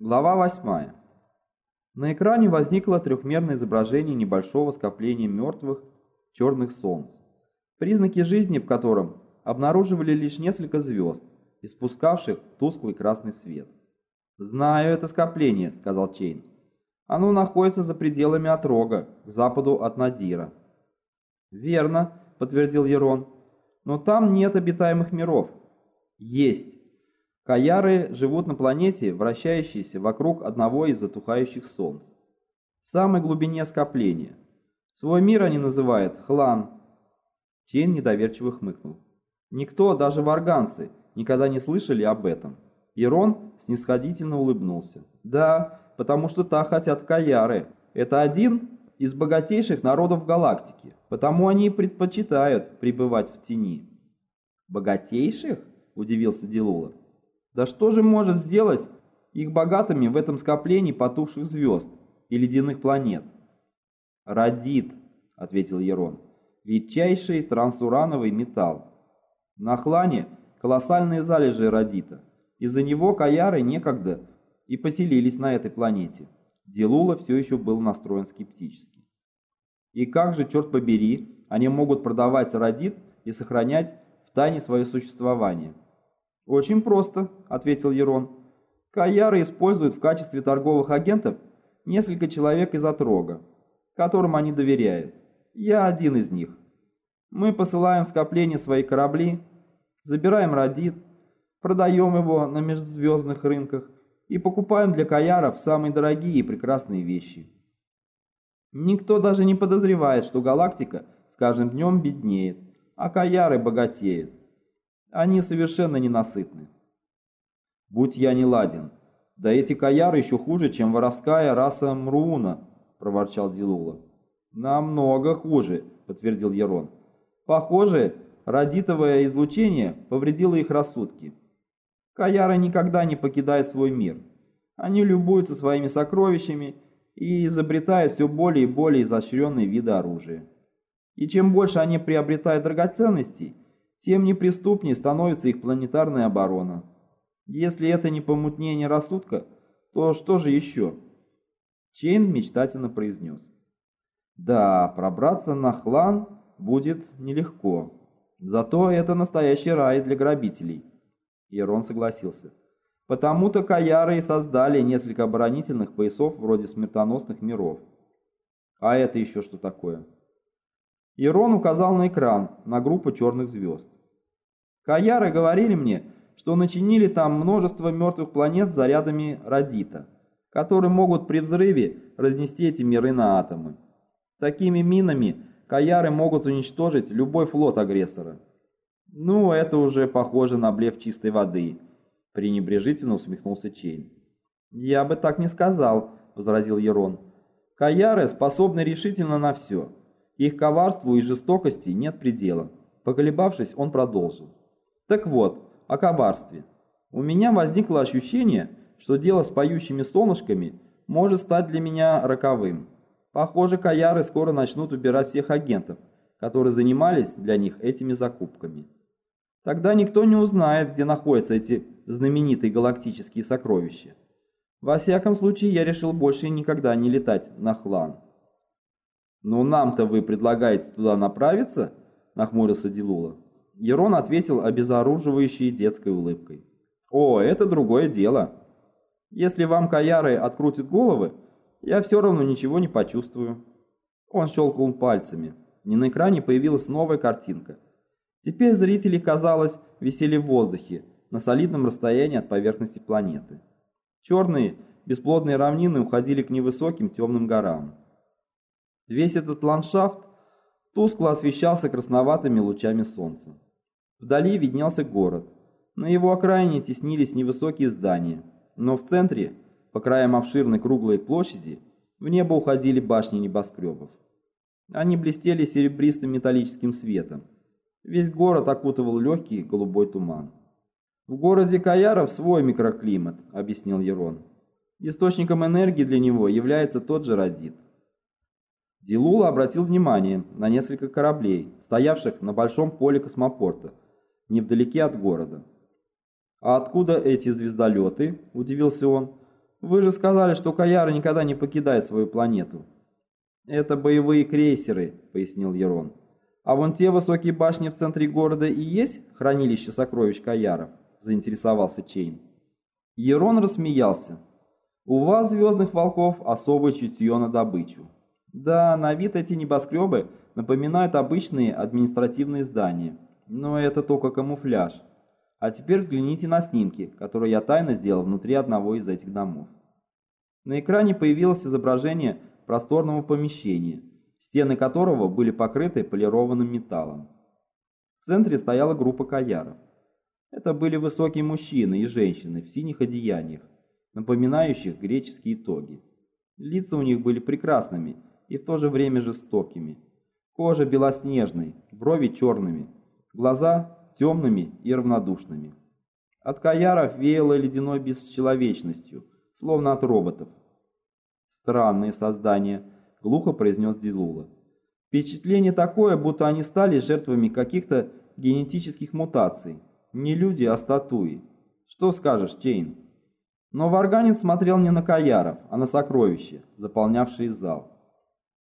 Глава 8. На экране возникло трехмерное изображение небольшого скопления мертвых черных солнц, признаки жизни в котором обнаруживали лишь несколько звезд, испускавших тусклый красный свет. «Знаю это скопление», — сказал Чейн. «Оно находится за пределами отрога, к западу от Надира». «Верно», — подтвердил Ерон. «Но там нет обитаемых миров». «Есть. Каяры живут на планете, вращающейся вокруг одного из затухающих солнц. В самой глубине скопления. Свой мир они называют Хлан. Чейн недоверчиво хмыкнул. Никто, даже варганцы, никогда не слышали об этом. Ирон снисходительно улыбнулся. Да, потому что та хотят Каяры. Это один из богатейших народов галактики, потому они предпочитают пребывать в тени. «Богатейших?» – удивился Дилула. Да что же может сделать их богатыми в этом скоплении потухших звезд и ледяных планет? «Радит», — ответил Ерон, — «редчайший трансурановый металл. На Хлане колоссальные залежи радита. Из-за него каяры некогда и поселились на этой планете». Делула все еще был настроен скептически. «И как же, черт побери, они могут продавать радит и сохранять в тайне свое существование?» «Очень просто», — ответил Ерон. «Каяры используют в качестве торговых агентов несколько человек из Отрога, которым они доверяют. Я один из них. Мы посылаем скопление свои корабли, забираем радит, продаем его на межзвездных рынках и покупаем для каяров самые дорогие и прекрасные вещи. Никто даже не подозревает, что галактика с каждым днем беднеет, а каяры богатеют. Они совершенно ненасытны. Будь я не ладен. Да эти каяры еще хуже, чем воровская раса Мруна, проворчал Дилула. Намного хуже, подтвердил Ярон. Похоже, радитовое излучение повредило их рассудки. Каяры никогда не покидают свой мир. Они любуются своими сокровищами и изобретают все более и более изощренные виды оружия. И чем больше они приобретают драгоценностей, тем неприступнее становится их планетарная оборона. Если это не помутнение рассудка, то что же еще? Чейн мечтательно произнес. Да, пробраться на Хлан будет нелегко. Зато это настоящий рай для грабителей. Ирон согласился. Потому-то Каяры и создали несколько оборонительных поясов вроде смертоносных миров. А это еще что такое? Ирон указал на экран, на группу черных звезд. Каяры говорили мне, что начинили там множество мертвых планет зарядами радита, которые могут при взрыве разнести эти миры на атомы. Такими минами Каяры могут уничтожить любой флот агрессора. Ну, это уже похоже на блеф чистой воды, пренебрежительно усмехнулся Чейн. Я бы так не сказал, возразил Ерон. Каяры способны решительно на все. Их коварству и жестокости нет предела. Поколебавшись, он продолжил. Так вот, о коварстве. У меня возникло ощущение, что дело с поющими солнышками может стать для меня роковым. Похоже, каяры скоро начнут убирать всех агентов, которые занимались для них этими закупками. Тогда никто не узнает, где находятся эти знаменитые галактические сокровища. Во всяком случае, я решил больше никогда не летать на Хлан. «Но нам-то вы предлагаете туда направиться?» – нахмурился Дилула. Ерон ответил обезоруживающей детской улыбкой. «О, это другое дело. Если вам каяры открутят головы, я все равно ничего не почувствую». Он щелкнул пальцами. Не на экране появилась новая картинка. Теперь зрители, казалось, висели в воздухе, на солидном расстоянии от поверхности планеты. Черные, бесплодные равнины уходили к невысоким темным горам. Весь этот ландшафт тускло освещался красноватыми лучами солнца. Вдали виднелся город. На его окраине теснились невысокие здания, но в центре, по краям обширной круглой площади, в небо уходили башни небоскребов. Они блестели серебристым металлическим светом. Весь город окутывал легкий голубой туман. «В городе Каяров свой микроклимат», — объяснил Ерон. «Источником энергии для него является тот же радит. Дилула обратил внимание на несколько кораблей, стоявших на большом поле космопорта, невдалеке от города. «А откуда эти звездолеты?» – удивился он. Вы же сказали, что Каяра никогда не покидает свою планету. Это боевые крейсеры, пояснил Ерон. А вон те высокие башни в центре города и есть хранилище сокровищ Каяров, заинтересовался Чейн. Ерон рассмеялся. У вас, Звездных Волков, особое чутье на добычу. Да, на вид эти небоскребы напоминают обычные административные здания, но это только камуфляж. А теперь взгляните на снимки, которые я тайно сделал внутри одного из этих домов. На экране появилось изображение просторного помещения, стены которого были покрыты полированным металлом. В центре стояла группа каяров. Это были высокие мужчины и женщины в синих одеяниях, напоминающих греческие тоги. Лица у них были прекрасными и в то же время жестокими. Кожа белоснежной, брови черными, глаза темными и равнодушными. От каяров веяло ледяной бесчеловечностью, словно от роботов. «Странные создания», — глухо произнес Дилула. «Впечатление такое, будто они стали жертвами каких-то генетических мутаций. Не люди, а статуи. Что скажешь, Чейн?» Но Варганин смотрел не на каяров, а на сокровища, заполнявшие зал.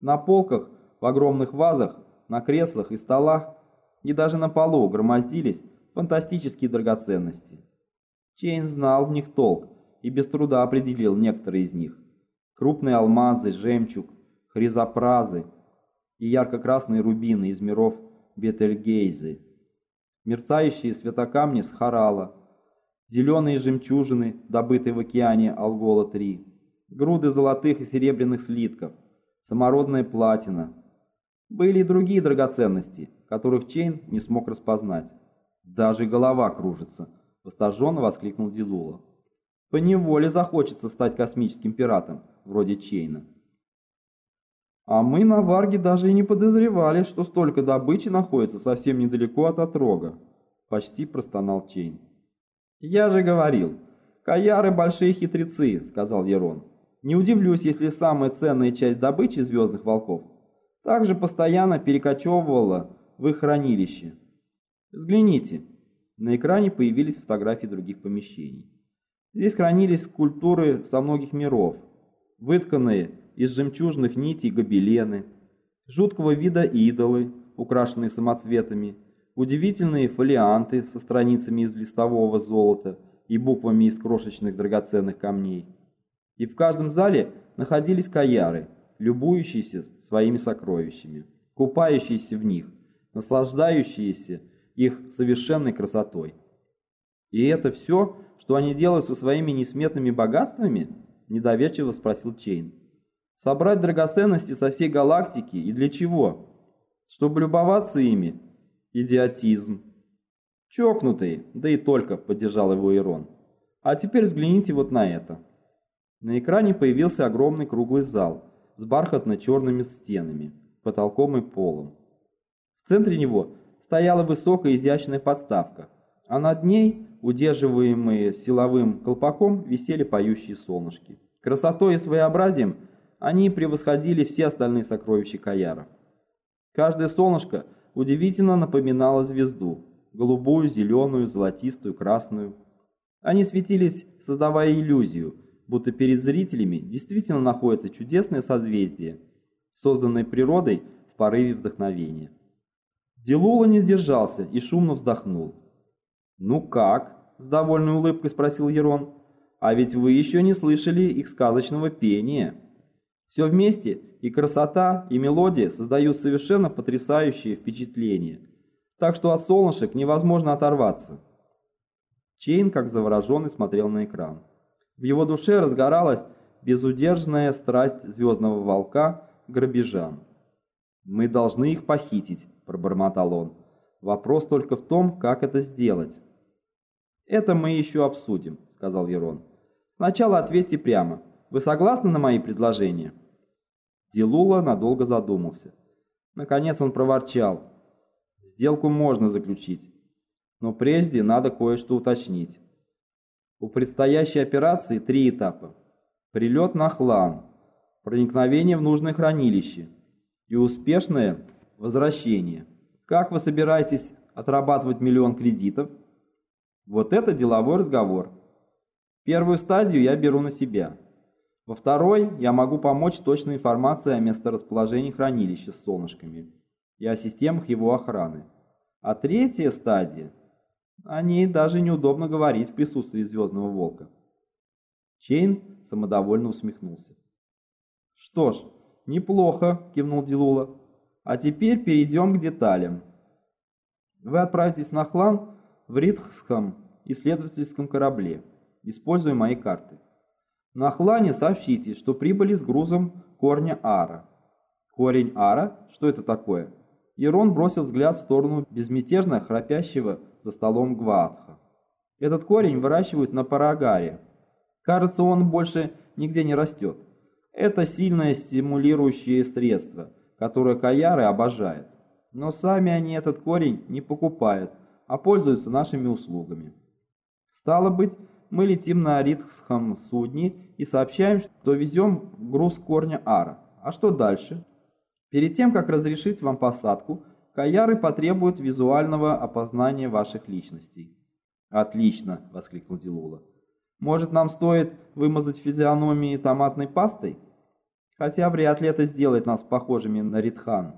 На полках, в огромных вазах, на креслах и столах и даже на полу громоздились фантастические драгоценности. Чейн знал в них толк и без труда определил некоторые из них. Крупные алмазы, жемчуг, хризопразы и ярко-красные рубины из миров Бетельгейзы, мерцающие светокамни с Харала, зеленые жемчужины, добытые в океане Алгола-3, груды золотых и серебряных слитков, самородная платина. Были и другие драгоценности, которых Чейн не смог распознать. «Даже голова кружится», — восторженно воскликнул Дилула. «Поневоле захочется стать космическим пиратом, вроде Чейна». «А мы на Варге даже и не подозревали, что столько добычи находится совсем недалеко от Отрога», — почти простонал Чейн. «Я же говорил, каяры большие хитрецы», — сказал Ерон. Не удивлюсь, если самая ценная часть добычи Звездных Волков также постоянно перекочевывала в их хранилище. Взгляните. На экране появились фотографии других помещений. Здесь хранились скульптуры со многих миров, вытканные из жемчужных нитей гобелены, жуткого вида идолы, украшенные самоцветами, удивительные фолианты со страницами из листового золота и буквами из крошечных драгоценных камней – и в каждом зале находились каяры, любующиеся своими сокровищами, купающиеся в них, наслаждающиеся их совершенной красотой. «И это все, что они делают со своими несметными богатствами?» – недоверчиво спросил Чейн. «Собрать драгоценности со всей галактики и для чего? Чтобы любоваться ими? Идиотизм!» «Чокнутые, да и только», – поддержал его Ирон. «А теперь взгляните вот на это». На экране появился огромный круглый зал с бархатно-черными стенами, потолком и полом. В центре него стояла высокая изящная подставка, а над ней, удерживаемые силовым колпаком, висели поющие солнышки. Красотой и своеобразием они превосходили все остальные сокровища Каяров. Каждое солнышко удивительно напоминало звезду – голубую, зеленую, золотистую, красную. Они светились, создавая иллюзию – будто перед зрителями действительно находится чудесное созвездие, созданное природой в порыве вдохновения. Делула не сдержался и шумно вздохнул. «Ну как?» – с довольной улыбкой спросил Ерон. «А ведь вы еще не слышали их сказочного пения. Все вместе, и красота, и мелодия создают совершенно потрясающее впечатление, так что от солнышек невозможно оторваться». Чейн, как завороженный, смотрел на экран. В его душе разгоралась безудержная страсть звездного волка к грабежам. «Мы должны их похитить», – пробормотал он. «Вопрос только в том, как это сделать». «Это мы еще обсудим», – сказал Верон. «Сначала ответьте прямо. Вы согласны на мои предложения?» Дилула надолго задумался. Наконец он проворчал. «Сделку можно заключить, но прежде надо кое-что уточнить. У предстоящей операции три этапа. Прилет на хлам, проникновение в нужное хранилище и успешное возвращение. Как вы собираетесь отрабатывать миллион кредитов? Вот это деловой разговор. Первую стадию я беру на себя – Во второй я могу помочь точной информацией о месторасположении хранилища с солнышками и о системах его охраны. А третья стадия, о ней даже неудобно говорить в присутствии Звездного Волка. Чейн самодовольно усмехнулся. «Что ж, неплохо», — кивнул Дилула. «А теперь перейдем к деталям. Вы отправитесь на Хлан в Ритхском исследовательском корабле, используя мои карты. На Хлане сообщите, что прибыли с грузом корня Ара. Корень Ара? Что это такое? Ирон бросил взгляд в сторону безмятежно храпящего за столом Гваатха. Этот корень выращивают на Парагаре. Кажется, он больше нигде не растет. Это сильное стимулирующее средство, которое каяры обожают. Но сами они этот корень не покупают, а пользуются нашими услугами. Стало быть, мы летим на Ритхсхам судне и сообщаем, что везем груз корня ара. А что дальше? Перед тем, как разрешить вам посадку, каяры потребуют визуального опознания ваших личностей. «Отлично!» — воскликнул Дилула. «Может, нам стоит вымазать физиономии томатной пастой? Хотя вряд ли это сделает нас похожими на Ритхан».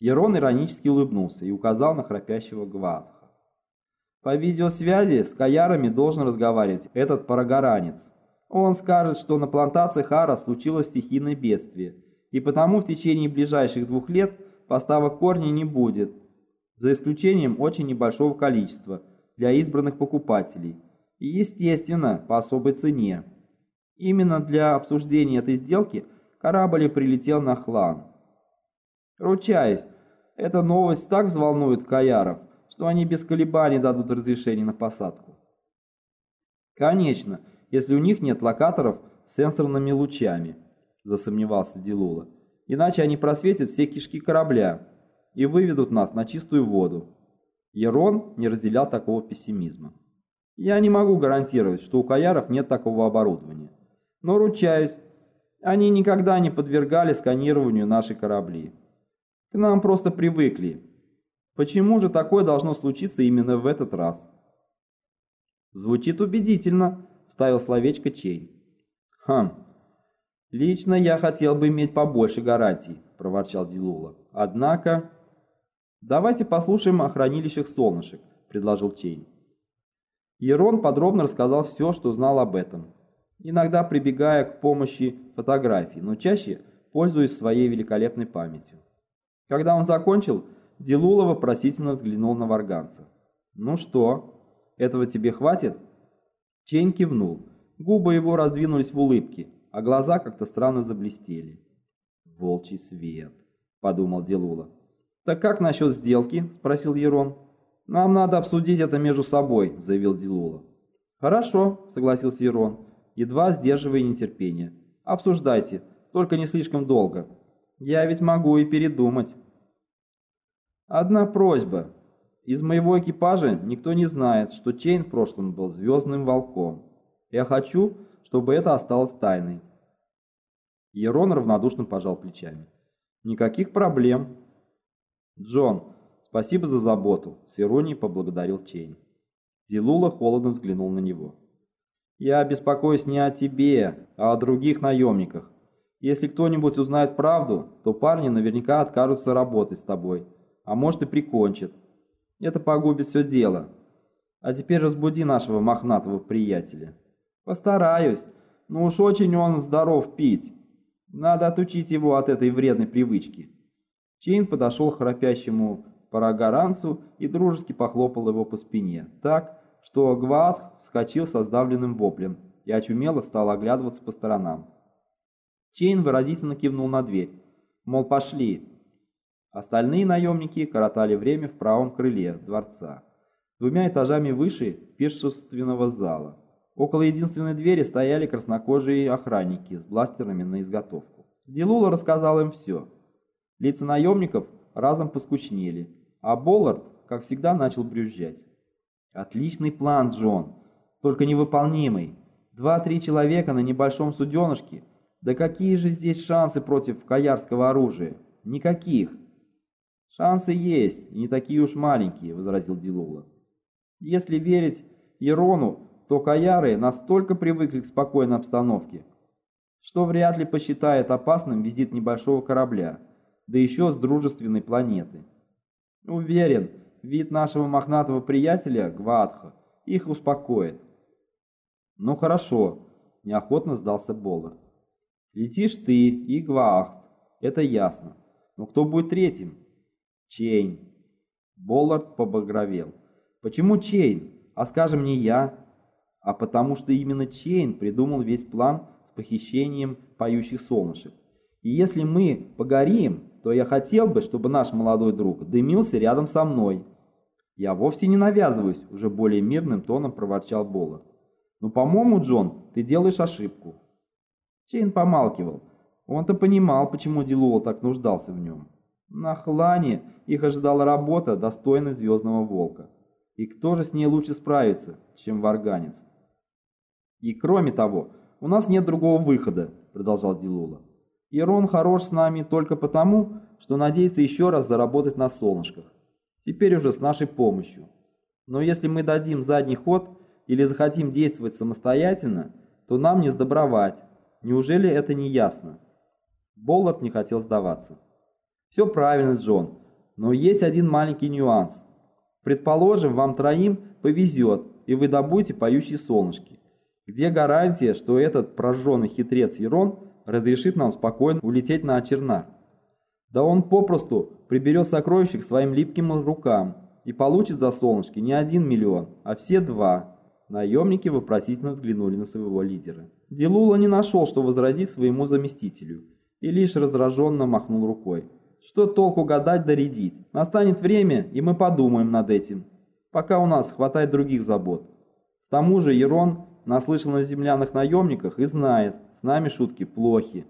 Ерон иронически улыбнулся и указал на храпящего Гваатха. По видеосвязи с Каярами должен разговаривать этот парагоранец. Он скажет, что на плантации Хара случилось стихийное бедствие, и потому в течение ближайших двух лет поставок корня не будет, за исключением очень небольшого количества для избранных покупателей, и, естественно, по особой цене. Именно для обсуждения этой сделки корабль прилетел на Хлан. Ручаюсь, эта новость так взволнует Каяров, что они без колебаний дадут разрешение на посадку. Конечно, если у них нет локаторов с сенсорными лучами, засомневался Дилула. Иначе они просветят все кишки корабля и выведут нас на чистую воду. Ерон не разделял такого пессимизма. Я не могу гарантировать, что у Каяров нет такого оборудования. Но ручаюсь, они никогда не подвергали сканированию наши корабли. К нам просто привыкли, Почему же такое должно случиться именно в этот раз? Звучит убедительно, вставил словечко Чейн. Хм. Лично я хотел бы иметь побольше гарантий, проворчал Дилула. Однако... Давайте послушаем о хранилищах солнышек, предложил Чейн. Ерон подробно рассказал все, что знал об этом, иногда прибегая к помощи фотографий, но чаще пользуясь своей великолепной памятью. Когда он закончил, Делула вопросительно взглянул на варганца. «Ну что, этого тебе хватит?» Чейн кивнул. Губы его раздвинулись в улыбке, а глаза как-то странно заблестели. «Волчий свет», — подумал Делула. «Так как насчет сделки?» — спросил Ерон. «Нам надо обсудить это между собой», — заявил Делула. «Хорошо», — согласился Ерон, едва сдерживая нетерпение. «Обсуждайте, только не слишком долго. Я ведь могу и передумать». Одна просьба. Из моего экипажа никто не знает, что Чейн в прошлом был звездным волком. Я хочу, чтобы это осталось тайной. Ерон равнодушно пожал плечами. Никаких проблем. Джон, спасибо за заботу, с иронией поблагодарил Чейн. Дилула холодно взглянул на него. Я беспокоюсь не о тебе, а о других наемниках. Если кто-нибудь узнает правду, то парни наверняка откажутся работать с тобой а может и прикончит. Это погубит все дело. А теперь разбуди нашего мохнатого приятеля. Постараюсь, но уж очень он здоров пить. Надо отучить его от этой вредной привычки. Чейн подошел к храпящему парагоранцу и дружески похлопал его по спине, так, что Гваатх вскочил со сдавленным воплем и очумело стал оглядываться по сторонам. Чейн выразительно кивнул на дверь, мол, пошли, Остальные наемники коротали время в правом крыле дворца, двумя этажами выше пиршественного зала. Около единственной двери стояли краснокожие охранники с бластерами на изготовку. Дилула рассказал им все. Лица наемников разом поскучнели, а Боллард, как всегда, начал брюзжать. «Отличный план, Джон, только невыполнимый. Два-три человека на небольшом суденышке. Да какие же здесь шансы против каярского оружия? Никаких. «Шансы есть, и не такие уж маленькие», — возразил Дилула. «Если верить Ерону, то каяры настолько привыкли к спокойной обстановке, что вряд ли посчитает опасным визит небольшого корабля, да еще с дружественной планеты. Уверен, вид нашего мохнатого приятеля, Гватха, их успокоит. Ну хорошо, неохотно сдался Боллард. Летишь ты и Гваахт, это ясно. Но кто будет третьим? Чейн. Боллард побагровел. Почему Чейн? А скажем, не я. А потому что именно Чейн придумал весь план с похищением поющих солнышек. И если мы погорим, то я хотел бы, чтобы наш молодой друг дымился рядом со мной. Я вовсе не навязываюсь, уже более мирным тоном проворчал Боллард. Но, по-моему, Джон, ты делаешь ошибку. Чейн помалкивал. Он-то понимал, почему Дилуэлл так нуждался в нем. На Хлане их ожидала работа, достойная Звездного Волка. И кто же с ней лучше справится, чем варганец? И кроме того, у нас нет другого выхода, продолжал Дилула. Ирон хорош с нами только потому, что надеется еще раз заработать на солнышках. Теперь уже с нашей помощью. Но если мы дадим задний ход или захотим действовать самостоятельно, то нам не сдобровать. Неужели это не ясно? Боллард не хотел сдаваться. Все правильно, Джон, но есть один маленький нюанс. Предположим, вам троим повезет, и вы добудете поющие солнышки. Где гарантия, что этот прожженный хитрец Ерон разрешит нам спокойно улететь на Очернар? Да он попросту приберет сокровища к своим липким рукам и получит за солнышки не один миллион, а все два. Наемники вопросительно взглянули на своего лидера. Дилула не нашел, что возразить своему заместителю, и лишь раздраженно махнул рукой. Что толку гадать да рядить? Настанет время, и мы подумаем над этим. Пока у нас хватает других забот. К тому же Ерон наслышан о земляных наемниках и знает, с нами шутки плохи.